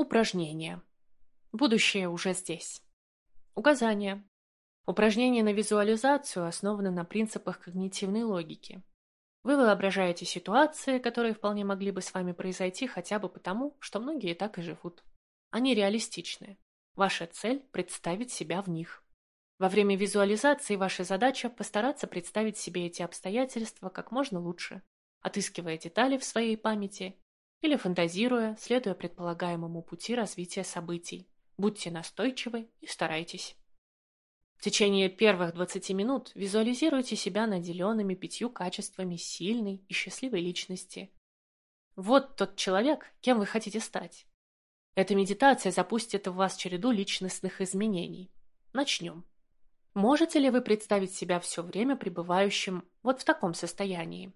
Упражнения. Будущее уже здесь. Указания. Упражнения на визуализацию основаны на принципах когнитивной логики. Вы воображаете ситуации, которые вполне могли бы с вами произойти хотя бы потому, что многие так и живут. Они реалистичны. Ваша цель – представить себя в них. Во время визуализации ваша задача – постараться представить себе эти обстоятельства как можно лучше, отыскивая детали в своей памяти или фантазируя, следуя предполагаемому пути развития событий. Будьте настойчивы и старайтесь. В течение первых 20 минут визуализируйте себя наделенными пятью качествами сильной и счастливой личности. Вот тот человек, кем вы хотите стать. Эта медитация запустит в вас череду личностных изменений. Начнем. Можете ли вы представить себя все время пребывающим вот в таком состоянии?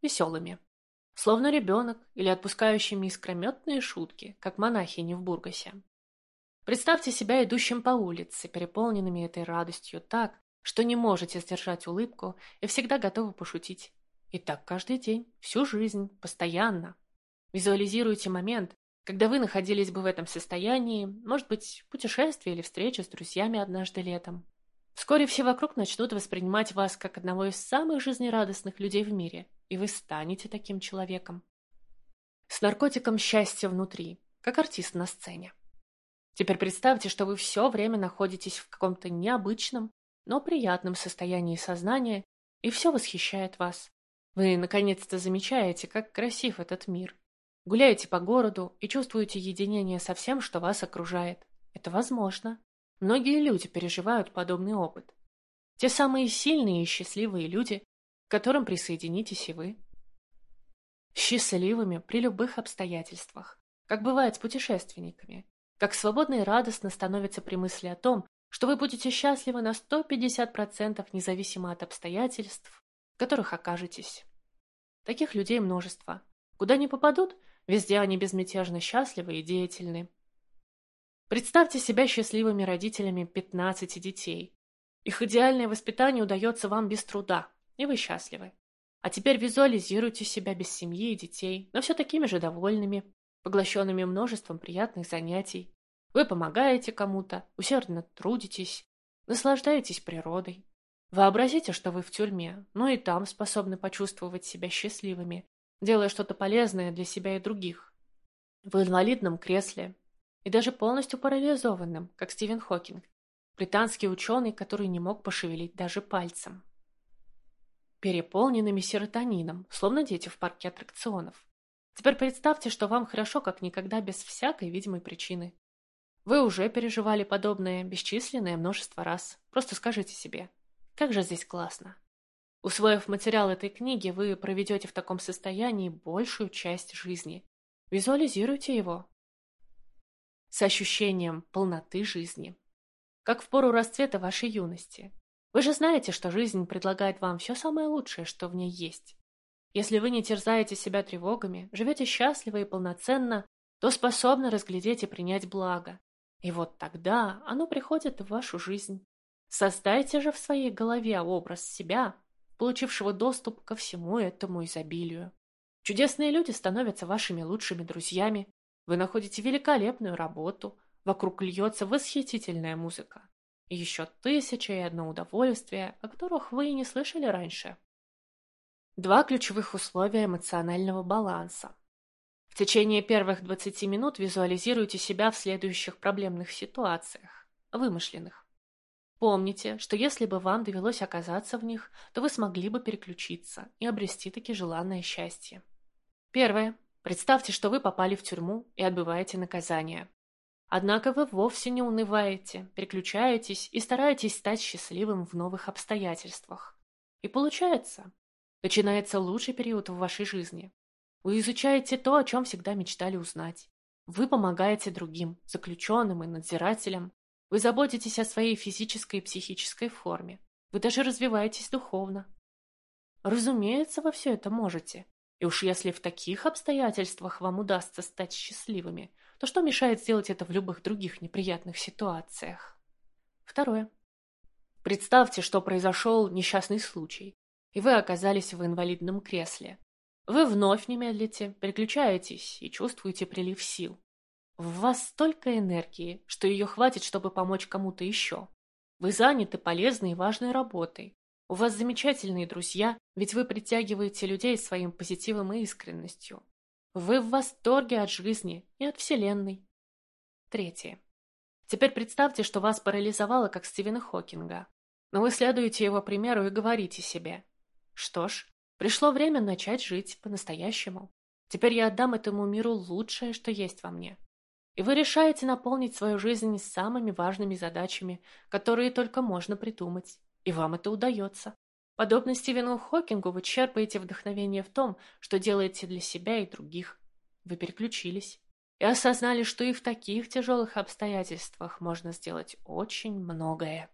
Веселыми. Словно ребенок или отпускающими искрометные шутки, как монахини в Бургасе. Представьте себя идущим по улице, переполненными этой радостью так, что не можете сдержать улыбку и всегда готовы пошутить. И так каждый день, всю жизнь, постоянно. Визуализируйте момент, когда вы находились бы в этом состоянии, может быть, путешествие или встреча с друзьями однажды летом. Вскоре все вокруг начнут воспринимать вас как одного из самых жизнерадостных людей в мире, и вы станете таким человеком. С наркотиком счастья внутри, как артист на сцене. Теперь представьте, что вы все время находитесь в каком-то необычном, но приятном состоянии сознания, и все восхищает вас. Вы наконец-то замечаете, как красив этот мир. Гуляете по городу и чувствуете единение со всем, что вас окружает. Это возможно. Многие люди переживают подобный опыт. Те самые сильные и счастливые люди, которым присоединитесь и вы. Счастливыми при любых обстоятельствах, как бывает с путешественниками, как свободно и радостно становится при мысли о том, что вы будете счастливы на 150% независимо от обстоятельств, в которых окажетесь. Таких людей множество. Куда ни попадут, везде они безмятежно счастливы и деятельны. Представьте себя счастливыми родителями 15 детей. Их идеальное воспитание удается вам без труда, и вы счастливы. А теперь визуализируйте себя без семьи и детей, но все такими же довольными, поглощенными множеством приятных занятий. Вы помогаете кому-то, усердно трудитесь, наслаждаетесь природой. Вообразите, что вы в тюрьме, но и там способны почувствовать себя счастливыми, делая что-то полезное для себя и других. В инвалидном кресле, и даже полностью парализованным, как Стивен Хокинг, британский ученый, который не мог пошевелить даже пальцем. Переполненными серотонином, словно дети в парке аттракционов. Теперь представьте, что вам хорошо, как никогда, без всякой видимой причины. Вы уже переживали подобное бесчисленное множество раз. Просто скажите себе, как же здесь классно. Усвоив материал этой книги, вы проведете в таком состоянии большую часть жизни. Визуализируйте его, с ощущением полноты жизни. Как в пору расцвета вашей юности. Вы же знаете, что жизнь предлагает вам все самое лучшее, что в ней есть. Если вы не терзаете себя тревогами, живете счастливо и полноценно, то способны разглядеть и принять благо. И вот тогда оно приходит в вашу жизнь. Создайте же в своей голове образ себя, получившего доступ ко всему этому изобилию. Чудесные люди становятся вашими лучшими друзьями, вы находите великолепную работу, вокруг льется восхитительная музыка. Еще тысяча и одно удовольствие, о которых вы и не слышали раньше. Два ключевых условия эмоционального баланса. В течение первых 20 минут визуализируйте себя в следующих проблемных ситуациях, вымышленных. Помните, что если бы вам довелось оказаться в них, то вы смогли бы переключиться и обрести таки желанное счастье. Первое. Представьте, что вы попали в тюрьму и отбываете наказание. Однако вы вовсе не унываете, переключаетесь и стараетесь стать счастливым в новых обстоятельствах. И получается. Начинается лучший период в вашей жизни. Вы изучаете то, о чем всегда мечтали узнать. Вы помогаете другим, заключенным и надзирателям. Вы заботитесь о своей физической и психической форме. Вы даже развиваетесь духовно. Разумеется, вы все это можете. И уж если в таких обстоятельствах вам удастся стать счастливыми, то что мешает сделать это в любых других неприятных ситуациях? Второе. Представьте, что произошел несчастный случай, и вы оказались в инвалидном кресле. Вы вновь не медлите, переключаетесь и чувствуете прилив сил. В вас столько энергии, что ее хватит, чтобы помочь кому-то еще. Вы заняты полезной и важной работой. У вас замечательные друзья, ведь вы притягиваете людей своим позитивом и искренностью. Вы в восторге от жизни и от Вселенной. Третье. Теперь представьте, что вас парализовало, как Стивена Хокинга. Но вы следуете его примеру и говорите себе. Что ж, пришло время начать жить по-настоящему. Теперь я отдам этому миру лучшее, что есть во мне. И вы решаете наполнить свою жизнь самыми важными задачами, которые только можно придумать. И вам это удается. Подобно Стивену Хокингу, вы черпаете вдохновение в том, что делаете для себя и других. Вы переключились и осознали, что и в таких тяжелых обстоятельствах можно сделать очень многое.